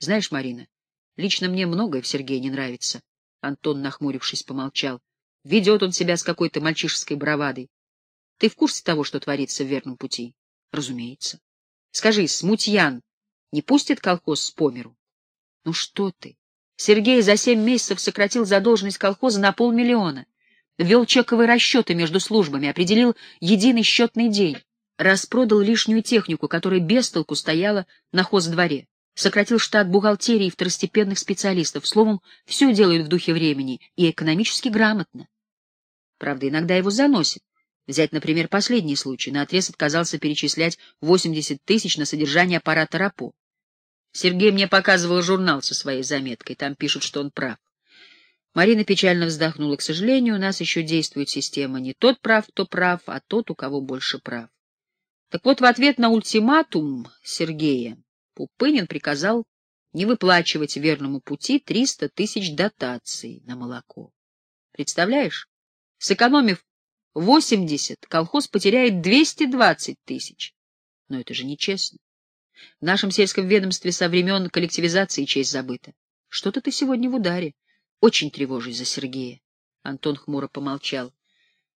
Знаешь, Марина, лично мне многое в Сергее не нравится. Антон, нахмурившись, помолчал. Ведет он себя с какой-то мальчишеской бравадой. Ты в курсе того, что творится в верном пути? Разумеется. Скажи, смутьян не пустит колхоз с померу? Ну что ты? Сергей за семь месяцев сократил задолженность колхоза на полмиллиона. Вел чековые расчеты между службами, определил единый счетный день. Распродал лишнюю технику, которая без толку стояла на хоздворе. Сократил штат бухгалтерии и второстепенных специалистов. Словом, все делают в духе времени и экономически грамотно. Правда, иногда его заносит. Взять, например, последний случай. Наотрез отказался перечислять 80 тысяч на содержание аппарата РАПО. Сергей мне показывал журнал со своей заметкой. Там пишут, что он прав. Марина печально вздохнула. К сожалению, у нас еще действует система. Не тот прав, кто прав, а тот, у кого больше прав. Так вот, в ответ на ультиматум Сергея Пупынин приказал не выплачивать верному пути 300 тысяч дотаций на молоко. Представляешь? Сэкономив 80, колхоз потеряет 220 тысяч. Но это же нечестно. В нашем сельском ведомстве со времен коллективизации честь забыта. Что-то ты сегодня в ударе. Очень тревожусь за Сергея. Антон хмуро помолчал.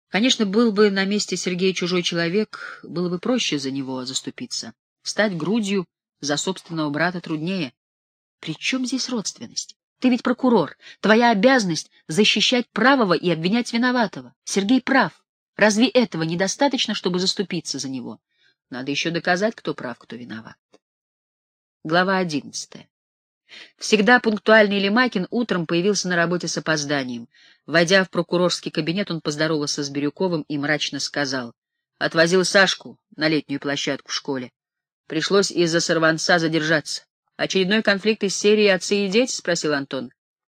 Конечно, был бы на месте Сергея чужой человек, было бы проще за него заступиться. Стать грудью за собственного брата труднее. При чем здесь родственность? Ты ведь прокурор. Твоя обязанность — защищать правого и обвинять виноватого. Сергей прав. Разве этого недостаточно, чтобы заступиться за него? Надо еще доказать, кто прав, кто виноват. Глава одиннадцатая. Всегда пунктуальный Лемакин утром появился на работе с опозданием. Войдя в прокурорский кабинет, он поздоровался с Бирюковым и мрачно сказал. Отвозил Сашку на летнюю площадку в школе. Пришлось из-за сорванца задержаться. «Очередной конфликт из серии «Отцы и дети»?» — спросил Антон.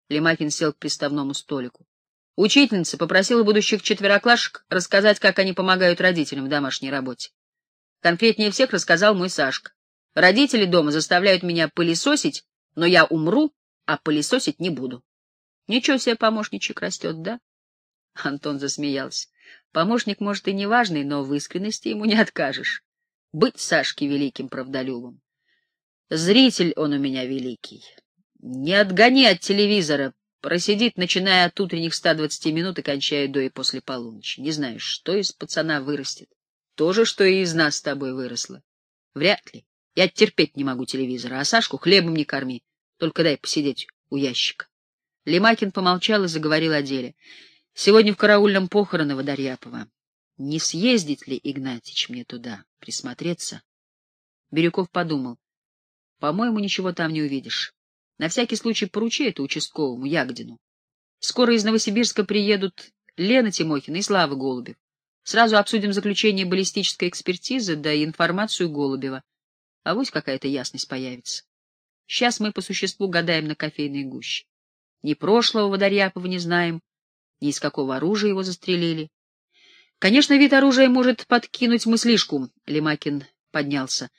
Лемакин сел к приставному столику. Учительница попросила будущих четвероклашек рассказать, как они помогают родителям в домашней работе. Конкретнее всех рассказал мой Сашка. Родители дома заставляют меня пылесосить, но я умру, а пылесосить не буду. Ничего себе помощничек растет, да? Антон засмеялся. Помощник, может, и не важный, но в искренности ему не откажешь. Быть Сашке великим правдолюбом. Зритель он у меня великий. Не отгони от телевизора, просидит, начиная от утренних 120 минут и кончая до и после полуночи. Не знаешь, что из пацана вырастет. То же, что и из нас с тобой выросло. Вряд ли. Я терпеть не могу телевизора, а Сашку хлебом не корми. Только дай посидеть у ящика. Лемакин помолчал и заговорил о деле. Сегодня в караульном похороны Водорьяпова. Не съездить ли, Игнатьич, мне туда, присмотреться? Бирюков подумал. По-моему, ничего там не увидишь. На всякий случай поручи это участковому, Ягодину. Скоро из Новосибирска приедут Лена Тимохина и Слава Голубев. Сразу обсудим заключение баллистической экспертизы, да и информацию Голубева. А вось какая-то ясность появится. Сейчас мы по существу гадаем на кофейной гуще. Ни прошлого Водорьяпова не знаем, ни из какого оружия его застрелили. Конечно, вид оружия может подкинуть мыслишку. Лемакин поднялся.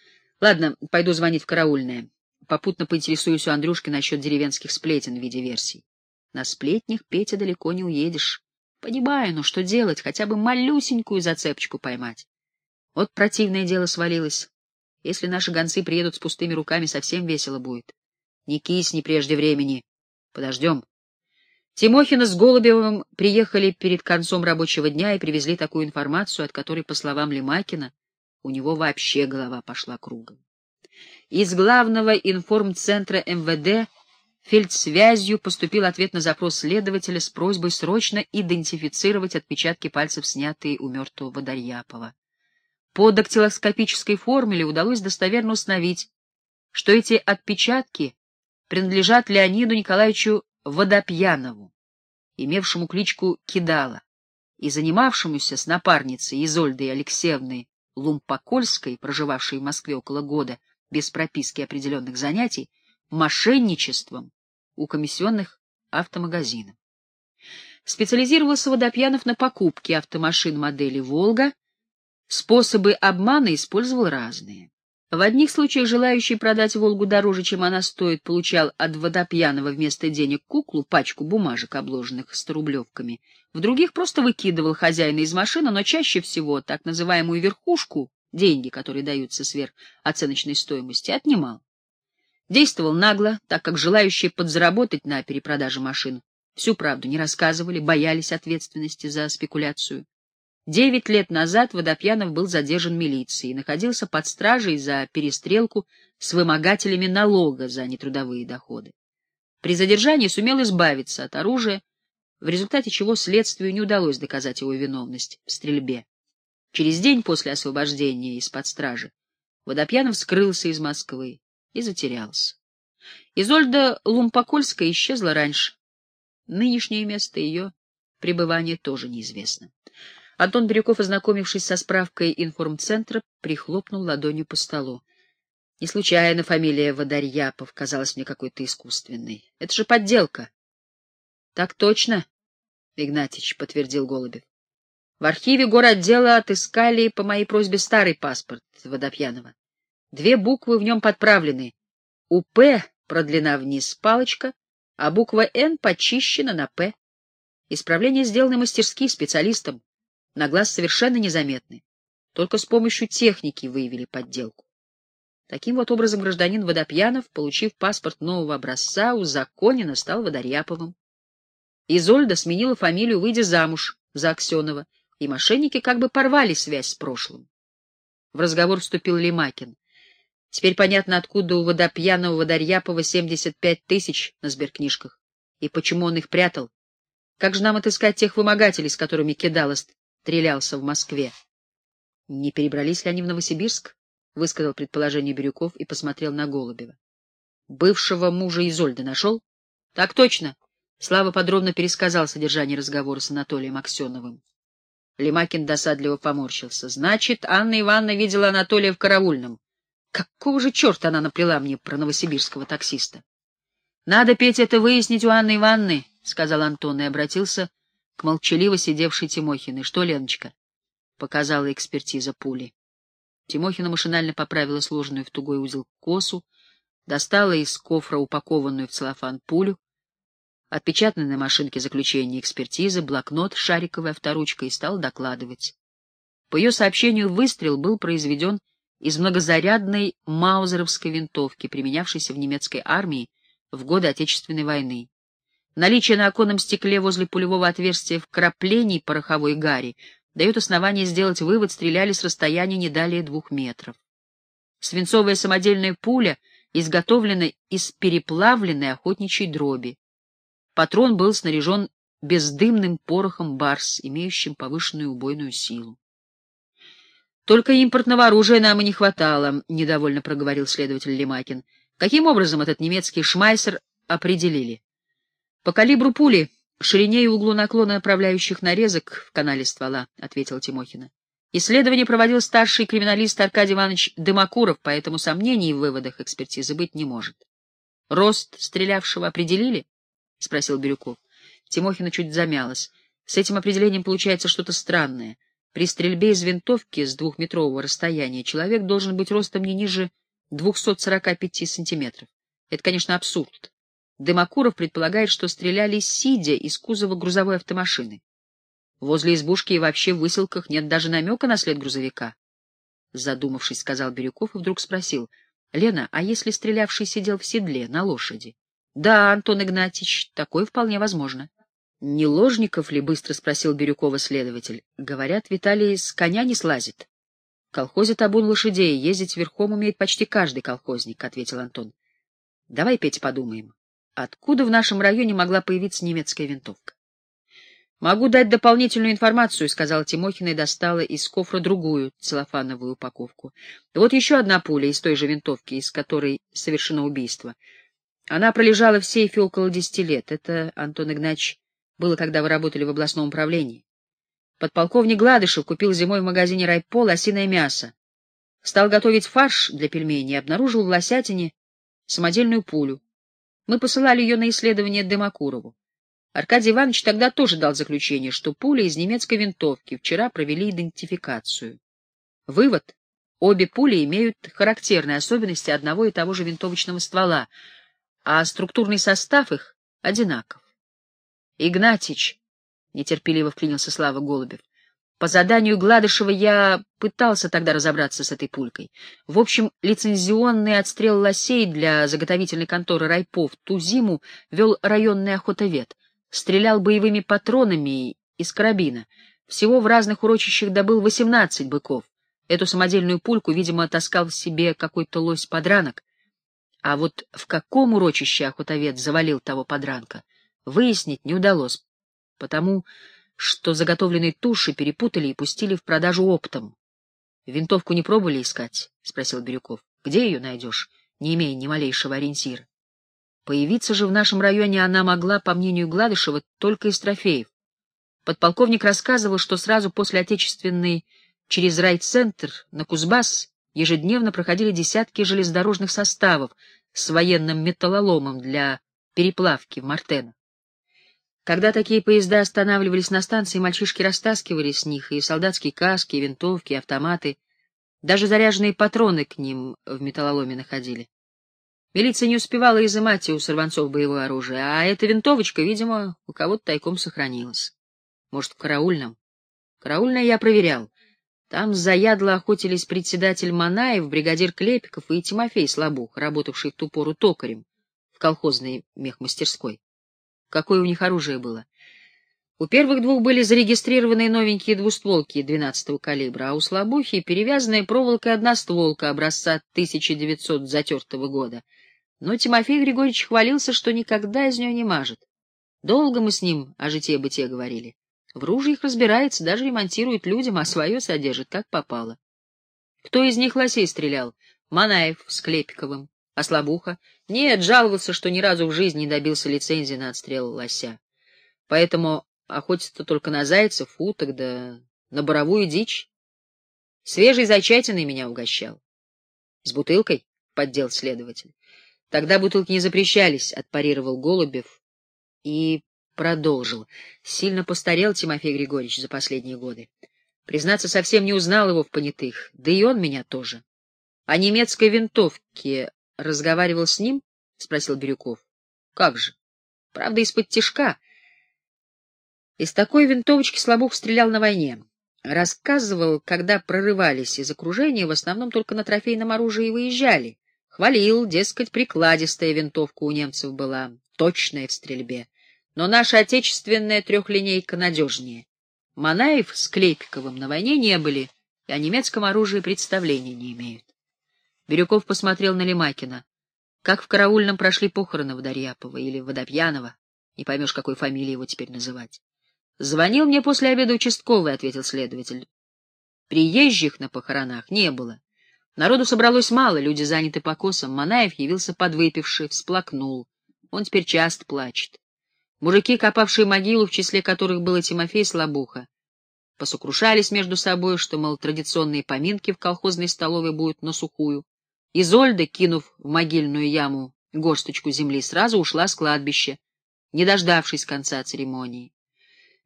Ладно, пойду звонить в караульное. Попутно поинтересуюсь у Андрюшки насчет деревенских сплетен в виде версий. На сплетнях, Петя, далеко не уедешь. Понимаю, но что делать? Хотя бы малюсенькую зацепочку поймать. Вот противное дело свалилось. Если наши гонцы приедут с пустыми руками, совсем весело будет. Не кисни прежде времени. Подождем. Тимохина с Голубевым приехали перед концом рабочего дня и привезли такую информацию, от которой, по словам Лемакина, у него вообще голова пошла кругом. Из главного информцентра МВД фельдсвязью поступил ответ на запрос следователя с просьбой срочно идентифицировать отпечатки пальцев, снятые у мертвого Водорьяпова. По дактилоскопической формуле удалось достоверно установить, что эти отпечатки принадлежат Леониду Николаевичу Водопьянову, имевшему кличку Кидала и занимавшемуся с напарницей Изольдой Алексеевной Лумпокольской, проживавшей в Москве около года без прописки определенных занятий, мошенничеством у комиссионных автомагазинов. Специализировался Водопьянов на покупке автомашин модели «Волга», способы обмана использовал разные. В одних случаях желающий продать «Волгу» дороже, чем она стоит, получал от Водопьянова вместо денег куклу, пачку бумажек, обложенных сторублевками. В других просто выкидывал хозяина из машины, но чаще всего так называемую верхушку, деньги, которые даются сверх оценочной стоимости, отнимал. Действовал нагло, так как желающие подзаработать на перепродаже машин всю правду не рассказывали, боялись ответственности за спекуляцию. Девять лет назад Водопьянов был задержан милицией и находился под стражей за перестрелку с вымогателями налога за нетрудовые доходы. При задержании сумел избавиться от оружия, в результате чего следствию не удалось доказать его виновность в стрельбе. Через день после освобождения из-под стражи Водопьянов скрылся из Москвы и затерялся. Изольда Лумпокольская исчезла раньше. Нынешнее место ее пребывания тоже неизвестно. Антон Бирюков, ознакомившись со справкой информцентра, прихлопнул ладонью по столу. Не случайно фамилия Водорьяпов казалась мне какой-то искусственной. Это же подделка. — Так точно, — Игнатьич подтвердил Голубев. В архиве городдела отыскали по моей просьбе старый паспорт Водопьянова. Две буквы в нем подправлены. У «П» продлена вниз палочка, а буква «Н» почищена на «П». Исправления сделаны мастерски специалистом, на глаз совершенно незаметны. Только с помощью техники выявили подделку. Таким вот образом гражданин Водопьянов, получив паспорт нового образца, узаконенно стал Водоряповым. Изольда сменила фамилию, выйдя замуж за Аксенова, и мошенники как бы порвали связь с прошлым. В разговор вступил Лимакин. Теперь понятно, откуда у водопьяного Водорьяпова 75 тысяч на сберкнижках, и почему он их прятал. Как же нам отыскать тех вымогателей, с которыми Кидалос стрелялся в Москве? Не перебрались ли они в Новосибирск? — высказал предположение Бирюков и посмотрел на Голубева. — Бывшего мужа Изольды нашел? — Так точно. Слава подробно пересказал содержание разговора с Анатолием Аксеновым. Лемакин досадливо поморщился. — Значит, Анна Ивановна видела Анатолия в караульном. Какого же черта она наплела мне про новосибирского таксиста? — Надо, Петя, это выяснить у Анны Ивановны, — сказал Антон и обратился к молчаливо сидевшей Тимохиной. — Что, Леночка? — показала экспертиза пули. Тимохина машинально поправила сложенную в тугой узел косу, достала из кофра упакованную в целлофан пулю, отпечатанный на машинке заключение экспертизы, блокнот шариковой авторучкой и стал докладывать. По ее сообщению, выстрел был произведен из многозарядной маузеровской винтовки, применявшейся в немецкой армии в годы Отечественной войны. Наличие на оконном стекле возле пулевого отверстия вкраплений пороховой гари дает основание сделать вывод, стреляли с расстояния не далее двух метров. Свинцовая самодельная пуля изготовлена из переплавленной охотничьей дроби. Патрон был снаряжен бездымным порохом «Барс», имеющим повышенную убойную силу. «Только импортного оружия нам и не хватало», — недовольно проговорил следователь Лемакин. «Каким образом этот немецкий шмайсер определили?» «По калибру пули, ширине и углу наклона направляющих нарезок в канале ствола», — ответил Тимохина. Исследование проводил старший криминалист Аркадий Иванович Дымакуров, поэтому сомнений в выводах экспертизы быть не может. «Рост стрелявшего определили?» — спросил Бирюков. Тимохина чуть замялась. С этим определением получается что-то странное. При стрельбе из винтовки с двухметрового расстояния человек должен быть ростом не ниже 245 сантиметров. Это, конечно, абсурд. Дымакуров предполагает, что стреляли сидя из кузова грузовой автомашины. Возле избушки и вообще в выселках нет даже намека на след грузовика. Задумавшись, сказал Бирюков и вдруг спросил. — Лена, а если стрелявший сидел в седле, на лошади? — Да, Антон Игнатьевич, такое вполне возможно. — Не ложников ли? — быстро спросил Бирюкова следователь. — Говорят, Виталий с коня не слазит. — В колхозе табун лошадей, ездить верхом умеет почти каждый колхозник, — ответил Антон. — Давай, Петя, подумаем. Откуда в нашем районе могла появиться немецкая винтовка? — Могу дать дополнительную информацию, — сказала Тимохина и достала из кофра другую целлофановую упаковку. — Вот еще одна пуля из той же винтовки, из которой совершено убийство — она пролежала в сейфе около десяти лет. Это, Антон Игнатьевич, было, когда вы работали в областном управлении. Подполковник Гладышев купил зимой в магазине «Райпол» осиное мясо. Стал готовить фарш для пельменей и обнаружил в лосятине самодельную пулю. Мы посылали ее на исследование Демакурову. Аркадий Иванович тогда тоже дал заключение, что пуля из немецкой винтовки. Вчера провели идентификацию. Вывод. Обе пули имеют характерные особенности одного и того же винтовочного ствола — а структурный состав их одинаков. — Игнатич, — нетерпеливо вклинился Слава Голубев, По заданию Гладышева я пытался тогда разобраться с этой пулькой. В общем, лицензионный отстрел лосей для заготовительной конторы райпов ту зиму вел районный охотовед. Стрелял боевыми патронами из карабина. Всего в разных урочищах добыл 18 быков. Эту самодельную пульку, видимо, таскал в себе какой-то лось-подранок. А вот в каком урочище охотовед завалил того подранка, выяснить не удалось, потому что заготовленные туши перепутали и пустили в продажу оптом. — Винтовку не пробовали искать? — спросил Бирюков. — Где ее найдешь, не имея ни малейшего ориентира? Появиться же в нашем районе она могла, по мнению Гладышева, только из трофеев. Подполковник рассказывал, что сразу после Отечественной через райцентр на Кузбасс ежедневно проходили десятки железнодорожных составов с военным металлоломом для переплавки в Мартена. Когда такие поезда останавливались на станции, мальчишки растаскивали с них и солдатские каски, и винтовки, и автоматы. Даже заряженные патроны к ним в металлоломе находили. Милиция не успевала изымать у сорванцов боевое оружие, а эта винтовочка, видимо, у кого-то тайком сохранилась. Может, в караульном? Караульное я проверял. Там заядло охотились председатель Манаев, бригадир Клепиков и Тимофей Слабух, работавший в ту пору токарем в колхозной мехмастерской. Какое у них оружие было? У первых двух были зарегистрированы новенькие двустволки 12-го калибра, а у Слабухи перевязанная проволокой одностволка образца 1900 затертого года. Но Тимофей Григорьевич хвалился, что никогда из нее не мажет. Долго мы с ним о житье-бытие говорили. В ружьях разбирается, даже ремонтирует людям, а свое содержит, как попало. Кто из них лосей стрелял? Манаев с Клепиковым. А Слабуха? Нет, жаловался, что ни разу в жизни не добился лицензии на отстрел лося. Поэтому охотится только на зайцев, уток, да на боровую дичь. Свежий зайчатиной меня угощал. — С бутылкой? — поддел следователь. — Тогда бутылки не запрещались, — отпарировал Голубев и продолжил. Сильно постарел Тимофей Григорьевич за последние годы. Признаться, совсем не узнал его в понятых, да и он меня тоже. О немецкой винтовке разговаривал с ним? — спросил Бирюков. — Как же? Правда, из-под тишка. Из такой винтовочки Слабух стрелял на войне. Рассказывал, когда прорывались из окружения, в основном только на трофейном оружии выезжали. Хвалил, дескать, прикладистая винтовка у немцев была, точная в стрельбе. Но наша отечественная трехлинейка надежнее. Манаев с Клепиковым на войне не были, и о немецком оружии представления не имеют. Бирюков посмотрел на Лемакина. Как в караульном прошли похороны Водорьяпова или Водопьянова. Не поймешь, какой фамилией его теперь называть. Звонил мне после обеда участковый, — ответил следователь. Приезжих на похоронах не было. Народу собралось мало, люди заняты покосом. Манаев явился подвыпивший, всплакнул. Он теперь часто плачет. Мужики, копавшие могилу, в числе которых был и Тимофей Слабуха, посокрушались между собой, что, мол, традиционные поминки в колхозной столовой будут на сухую. Изольда, кинув в могильную яму горсточку земли, сразу ушла с кладбища, не дождавшись конца церемонии.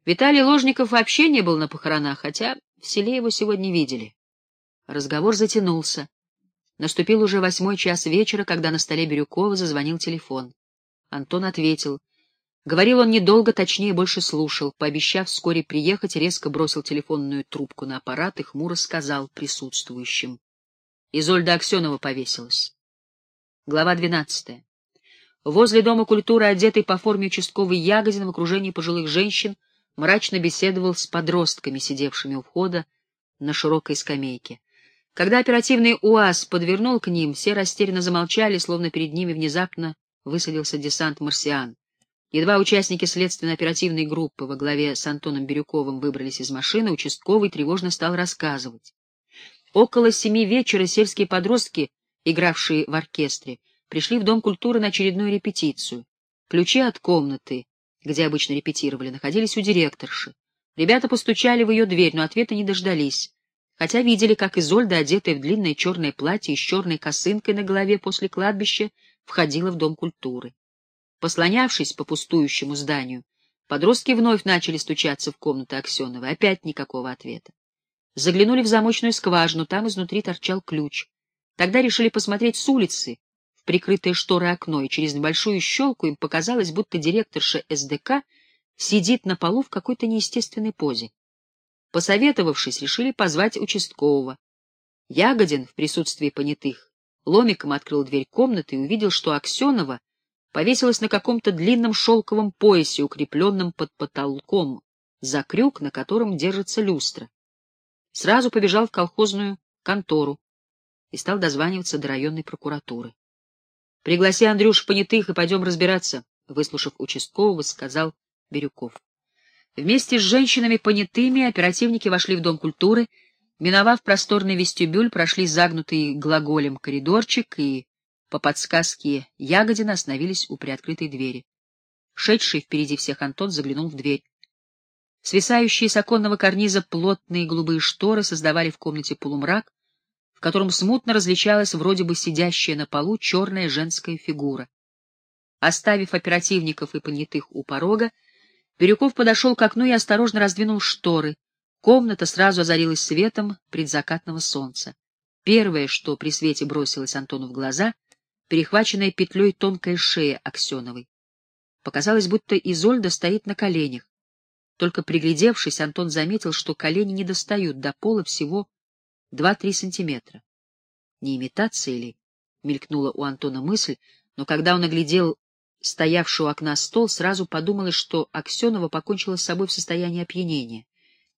Виталий Ложников вообще не был на похоронах, хотя в селе его сегодня видели. Разговор затянулся. Наступил уже восьмой час вечера, когда на столе Бирюкова зазвонил телефон. Антон ответил. Говорил он недолго, точнее, больше слушал. Пообещав вскоре приехать, резко бросил телефонную трубку на аппарат и хмуро сказал присутствующим. Изольда Аксенова повесилась. Глава двенадцатая. Возле Дома культуры, одетый по форме участковый Ягодин в окружении пожилых женщин, мрачно беседовал с подростками, сидевшими у входа на широкой скамейке. Когда оперативный УАЗ подвернул к ним, все растерянно замолчали, словно перед ними внезапно высадился десант «Марсиан». Едва участники следственно-оперативной группы во главе с Антоном Бирюковым выбрались из машины, участковый тревожно стал рассказывать. Около семи вечера сельские подростки, игравшие в оркестре, пришли в Дом культуры на очередную репетицию. Ключи от комнаты, где обычно репетировали, находились у директорши. Ребята постучали в ее дверь, но ответа не дождались, хотя видели, как Изольда, одетая в длинное черное платье и с черной косынкой на голове после кладбища, входила в Дом культуры. Послонявшись по пустующему зданию, подростки вновь начали стучаться в комнату Аксеновой. Опять никакого ответа. Заглянули в замочную скважину, там изнутри торчал ключ. Тогда решили посмотреть с улицы в прикрытое шторы окно, и через небольшую щелку им показалось, будто директорша СДК сидит на полу в какой-то неестественной позе. Посоветовавшись, решили позвать участкового. Ягодин в присутствии понятых ломиком открыл дверь комнаты и увидел, что Аксенова повесилась на каком-то длинном шелковом поясе, укрепленном под потолком, за крюк, на котором держится люстра. Сразу побежал в колхозную контору и стал дозваниваться до районной прокуратуры. — Пригласи, Андрюш, понятых, и пойдем разбираться, — выслушав участкового, сказал Бирюков. Вместе с женщинами понятыми оперативники вошли в Дом культуры, миновав просторный вестибюль, прошли загнутый глаголем коридорчик и, по подсказке Ягодина, остановились у приоткрытой двери. Шедший впереди всех Антон заглянул в дверь. Свисающие с оконного карниза плотные голубые шторы создавали в комнате полумрак, в котором смутно различалась вроде бы сидящая на полу черная женская фигура. Оставив оперативников и понятых у порога, Бирюков подошел к окну и осторожно раздвинул шторы. Комната сразу озарилась светом предзакатного солнца. Первое, что при свете бросилось Антону в глаза, перехваченная петлей тонкая шея Аксеновой. Показалось, будто Изольда стоит на коленях. Только приглядевшись, Антон заметил, что колени не достают до пола всего два-три сантиметра. Не имитация ли? Мелькнула у Антона мысль, но когда он оглядел стоявший у окна стол, сразу подумалось, что Аксенова покончила с собой в состоянии опьянения.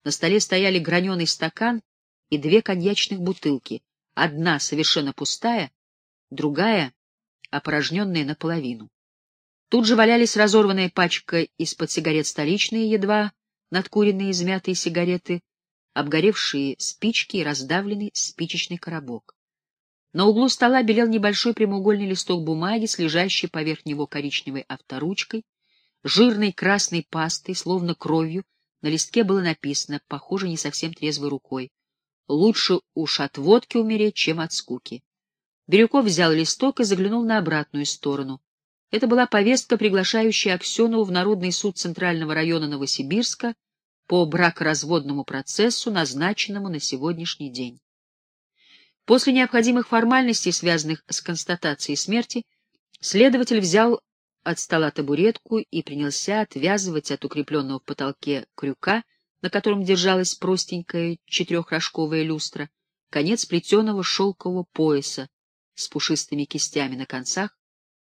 На столе стояли граненый стакан и две коньячных бутылки, одна совершенно пустая, другая опорожненная наполовину. Тут же валялись разорванная пачка из-под сигарет столичные, едва надкуренные измятые сигареты, обгоревшие спички и раздавленный спичечный коробок. На углу стола белел небольшой прямоугольный листок бумаги с лежащей поверх него коричневой авторучкой, жирной красной пастой, словно кровью, на листке было написано, похоже, не совсем трезвой рукой, «Лучше уж от водки умереть, чем от скуки». Бирюков взял листок и заглянул на обратную сторону. Это была повестка, приглашающая Аксенову в Народный суд Центрального района Новосибирска по бракоразводному процессу, назначенному на сегодняшний день. После необходимых формальностей, связанных с констатацией смерти, следователь взял от стола табуретку и принялся отвязывать от укрепленного в потолке крюка, на котором держалась простенькая четырехрожковая люстра, конец плетеного шелкового пояса с пушистыми кистями на концах,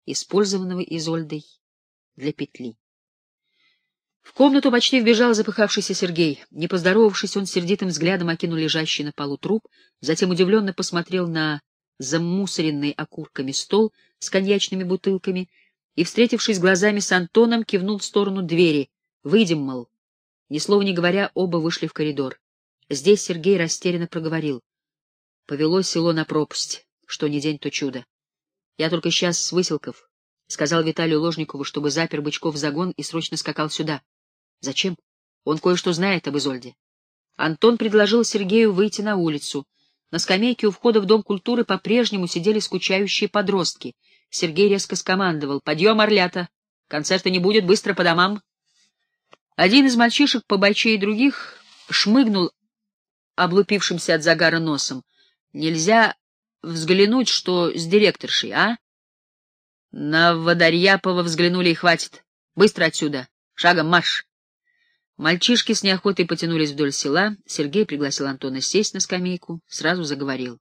использованного Изольдой для петли. В комнату почти вбежал запыхавшийся Сергей. Не поздоровавшись, он сердитым взглядом окинул лежащий на полу труп, затем удивленно посмотрел на замусоренный окурками стол с коньячными бутылками и, встретившись глазами с Антоном, кивнул в сторону двери. «Выйдем, мол». Ни слова не говоря, оба вышли в коридор. Здесь Сергей растерянно проговорил. Повело село на пропасть. Что ни день, то чудо. Я только сейчас с выселков. Сказал Виталию Ложникову, чтобы запер бычков в загон и срочно скакал сюда. Зачем? Он кое-что знает об Изольде. Антон предложил Сергею выйти на улицу. На скамейке у входа в Дом культуры по-прежнему сидели скучающие подростки. Сергей резко скомандовал. «Подъем, орлята! Концерта не будет, быстро по домам!» Один из мальчишек, побойчее других, шмыгнул облупившимся от загара носом. Нельзя взглянуть, что с директоршей, а? На Водорьяпова взглянули и хватит. Быстро отсюда. Шагом марш. Мальчишки с неохотой потянулись вдоль села. Сергей пригласил Антона сесть на скамейку, сразу заговорил.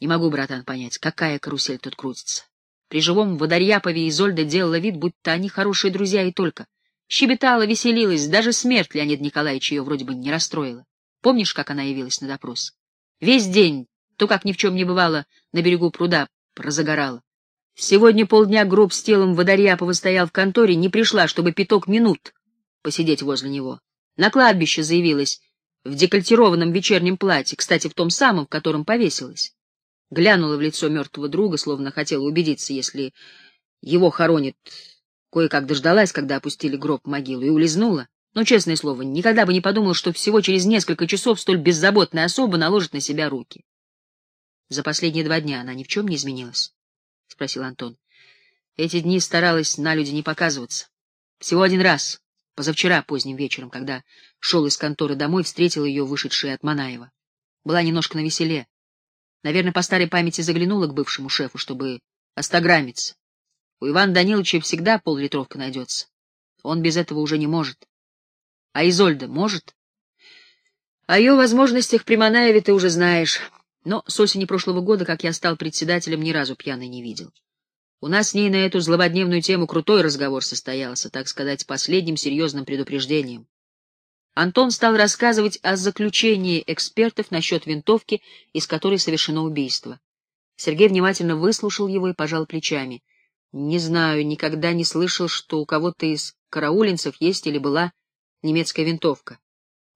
Не могу, братан, понять, какая карусель тут крутится. При живом Водорьяпове Изольда делала вид, будто они хорошие друзья и только. Щебетала, веселилась, даже смерть Леонида Николаевича ее вроде бы не расстроила. Помнишь, как она явилась на допрос? Весь день то, как ни в чем не бывало, на берегу пруда прозагорала. Сегодня полдня гроб с телом Водорьяпова стоял в конторе, не пришла, чтобы пяток минут посидеть возле него. На кладбище заявилась в декольтированном вечернем платье, кстати, в том самом, в котором повесилась. Глянула в лицо мертвого друга, словно хотела убедиться, если его хоронит. Кое-как дождалась, когда опустили гроб в могилу, и улизнула. Но, честное слово, никогда бы не подумал, что всего через несколько часов столь беззаботная особа наложит на себя руки. За последние два дня она ни в чем не изменилась? — спросил Антон. Эти дни старалась на люди не показываться. Всего один раз, позавчера поздним вечером, когда шел из конторы домой, встретил ее вышедшая от Манаева. Была немножко навеселе. Наверное, по старой памяти заглянула к бывшему шефу, чтобы остаграмиться. У Ивана Даниловича всегда поллитровка найдется. Он без этого уже не может. А Изольда может? О ее возможностях при Манаеве ты уже знаешь, но с осени прошлого года, как я стал председателем, ни разу пьяной не видел. У нас с ней на эту злободневную тему крутой разговор состоялся, так сказать, последним серьезным предупреждением. Антон стал рассказывать о заключении экспертов насчет винтовки, из которой совершено убийство. Сергей внимательно выслушал его и пожал плечами. Не знаю, никогда не слышал, что у кого-то из караулинцев есть или была немецкая винтовка.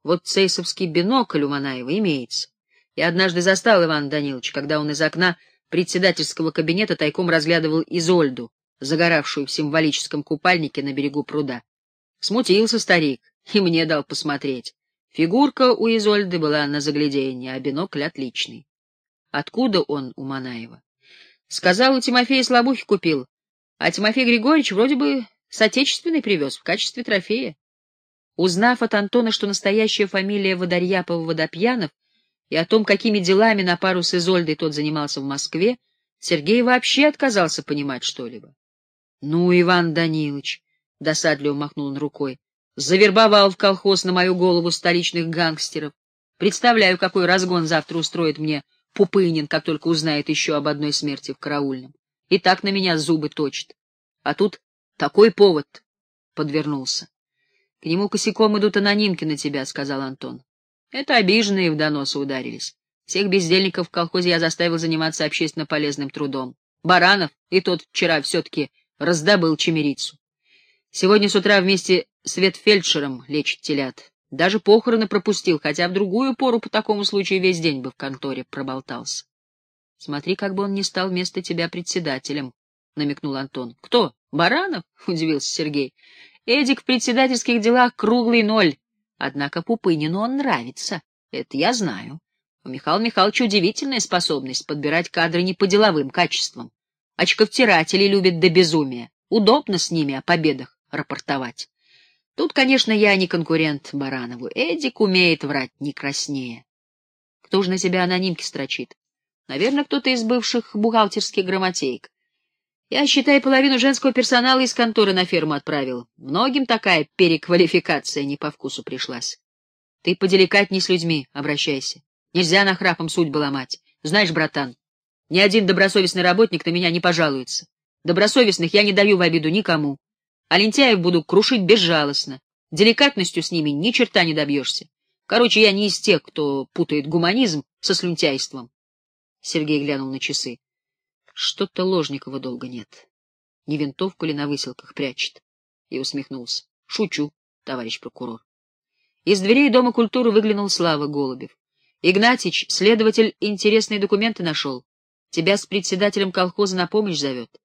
Вот цейсовский бинокль у Манаева имеется. Я однажды застал Ивана Даниловича, когда он из окна председательского кабинета тайком разглядывал Изольду, загоравшую в символическом купальнике на берегу пруда. Смутился старик и мне дал посмотреть. Фигурка у Изольды была на загляденье, а бинокль отличный. Откуда он у Манаева? Сказал, у Тимофея Слабухи купил, а Тимофей Григорьевич вроде бы с отечественной привез в качестве трофея. Узнав от Антона, что настоящая фамилия Водорьяпова-Водопьянов, и о том, какими делами на пару с Изольдой тот занимался в Москве, Сергей вообще отказался понимать что-либо. — Ну, Иван Данилович, — досадливо махнул он рукой, Завербовал в колхоз на мою голову столичных гангстеров. Представляю, какой разгон завтра устроит мне Пупынин, как только узнает еще об одной смерти в караульном. И так на меня зубы точит. А тут такой повод подвернулся. — К нему косяком идут анонимки на тебя, — сказал Антон. — Это обиженные в доносы ударились. Всех бездельников в колхозе я заставил заниматься общественно полезным трудом. Баранов и тот вчера все-таки раздобыл чемерицу. Сегодня с утра вместе с ветфельдшером лечит телят. Даже похороны пропустил, хотя в другую пору по такому случаю весь день бы в конторе проболтался. — Смотри, как бы он не стал вместо тебя председателем, — намекнул Антон. — Кто? Баранов? — удивился Сергей. — Эдик в председательских делах круглый ноль. Однако Пупынину он нравится. Это я знаю. У Михаила Михайловича удивительная способность подбирать кадры не по деловым качествам. Очковтиратели любят до безумия. Удобно с ними о победах рапортовать. Тут, конечно, я не конкурент Баранову. Эдик умеет врать не краснее. Кто же на себя анонимки строчит? Наверное, кто-то из бывших бухгалтерских грамотеек. Я, считай, половину женского персонала из конторы на ферму отправил. Многим такая переквалификация не по вкусу пришлась. Ты поделикатней с людьми обращайся. Нельзя нахрапом судьбы ломать. Знаешь, братан, ни один добросовестный работник на меня не пожалуется. Добросовестных я не даю в обиду никому а лентяев буду крушить безжалостно. Деликатностью с ними ни черта не добьешься. Короче, я не из тех, кто путает гуманизм со слюнтяйством. Сергей глянул на часы. Что-то Ложникова долго нет. Не винтовку ли на выселках прячет? И усмехнулся. Шучу, товарищ прокурор. Из дверей Дома культуры выглянул Слава Голубев. Игнатич, следователь, интересные документы нашел. Тебя с председателем колхоза на помощь зовет.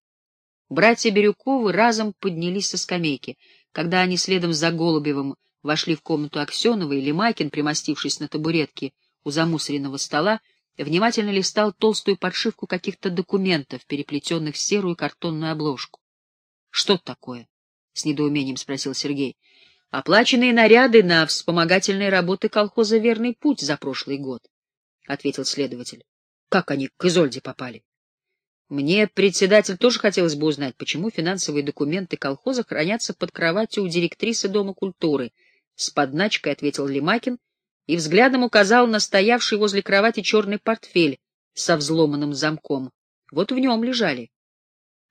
Братья Бирюковы разом поднялись со скамейки. Когда они следом за Голубевым вошли в комнату Аксеновой, Лемакин, примостившись на табуретке у замусоренного стола, внимательно листал толстую подшивку каких-то документов, переплетенных в серую картонную обложку. — Что такое? — с недоумением спросил Сергей. — Оплаченные наряды на вспомогательные работы колхоза «Верный путь» за прошлый год, — ответил следователь. — Как они к Изольде попали? Мне, председатель, тоже хотелось бы узнать, почему финансовые документы колхоза хранятся под кроватью у директрисы Дома культуры. С подначкой ответил Лемакин и взглядом указал на стоявший возле кровати черный портфель со взломанным замком. Вот в нем лежали.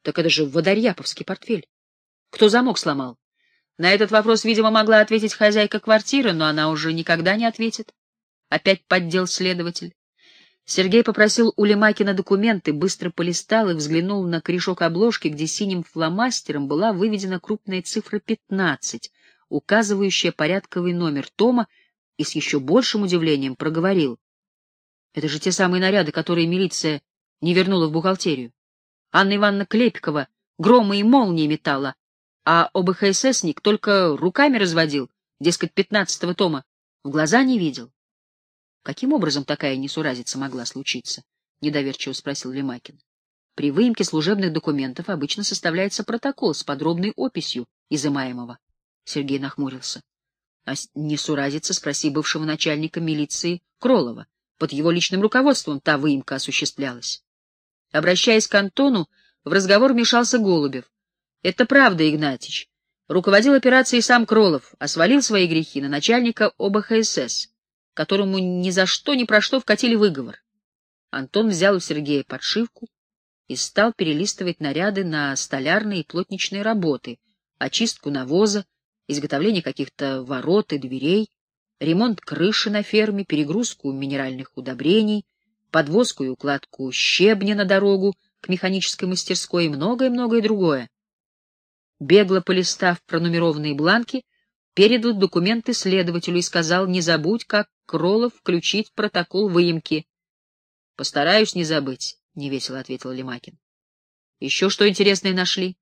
Так это же Водорьяповский портфель. Кто замок сломал? На этот вопрос, видимо, могла ответить хозяйка квартиры, но она уже никогда не ответит. Опять поддел следователь. Сергей попросил у Лемакина документы, быстро полистал и взглянул на корешок обложки, где синим фломастером была выведена крупная цифра 15, указывающая порядковый номер тома, и с еще большим удивлением проговорил. Это же те самые наряды, которые милиция не вернула в бухгалтерию. Анна Ивановна Клепикова громы и молнии метала, а ОБХССник только руками разводил, дескать, пятнадцатого тома, в глаза не видел. Каким образом такая несуразица могла случиться? недоверчиво спросил Лемакин. При выемке служебных документов обычно составляется протокол с подробной описью изымаемого. Сергей нахмурился. А несуразица спроси бывшего начальника милиции Кролова. Под его личным руководством та выемка осуществлялась. Обращаясь к Антону, в разговор вмешался Голубев. — Это правда, Игнатьич. Руководил операцией сам Кролов, а свалил свои грехи на начальника ОБХСС. которому ни за что ни про что вкатили выговор. Антон взял у Сергея подшивку и стал перелистывать наряды на столярные и плотничные работы, очистку навоза, изготовление каких-то ворот и дверей, ремонт крыши на ферме, перегрузку минеральных удобрений, подвозку и укладку щебня на дорогу к механической мастерской и многое-многое другое. Бегло полистав пронумерованные бланки, передал документы следователю и сказал, не забудь, как Кролов включить протокол выемки. — Постараюсь не забыть, — невесело ответил Лемакин. — Еще что интересное нашли?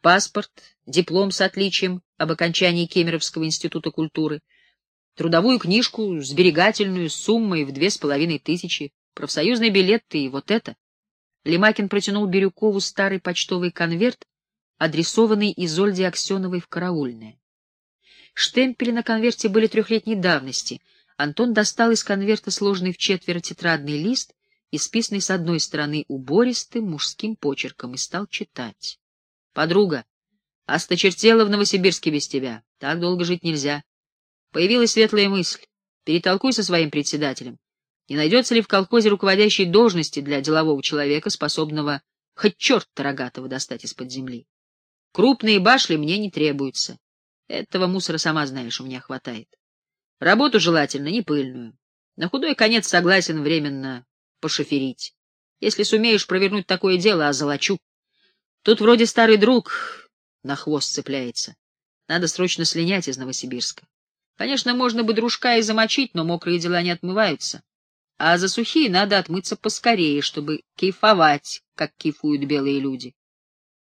Паспорт, диплом с отличием об окончании Кемеровского института культуры, трудовую книжку, сберегательную, с суммой в две с половиной тысячи, профсоюзный билет и вот это. Лемакин протянул Бирюкову старый почтовый конверт, адресованный Изольде Аксеновой в караульное. Штемпели на конверте были трехлетней давности. Антон достал из конверта сложный в четверо тетрадный лист, исписанный с одной стороны убористым мужским почерком, и стал читать. — Подруга, осточертела в Новосибирске без тебя. Так долго жить нельзя. Появилась светлая мысль. Перетолкуй со своим председателем. Не найдется ли в колхозе руководящей должности для делового человека, способного хоть черт рогатого достать из-под земли? Крупные башли мне не требуются. Этого мусора, сама знаешь, у меня хватает. Работу желательно, не пыльную. На худой конец согласен временно пошоферить. Если сумеешь провернуть такое дело, озолочу. Тут вроде старый друг на хвост цепляется. Надо срочно слинять из Новосибирска. Конечно, можно бы дружка и замочить, но мокрые дела не отмываются. А за сухие надо отмыться поскорее, чтобы кайфовать, как кайфуют белые люди.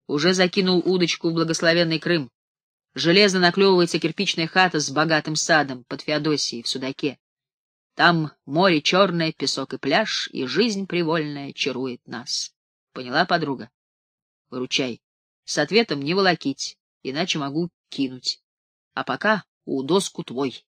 Уже закинул удочку в благословенный Крым. Железно наклевывается кирпичная хата с богатым садом под Феодосией в Судаке. Там море черное, песок и пляж, и жизнь привольная чарует нас. Поняла, подруга? Выручай. С ответом не волокить, иначе могу кинуть. А пока у доску твой.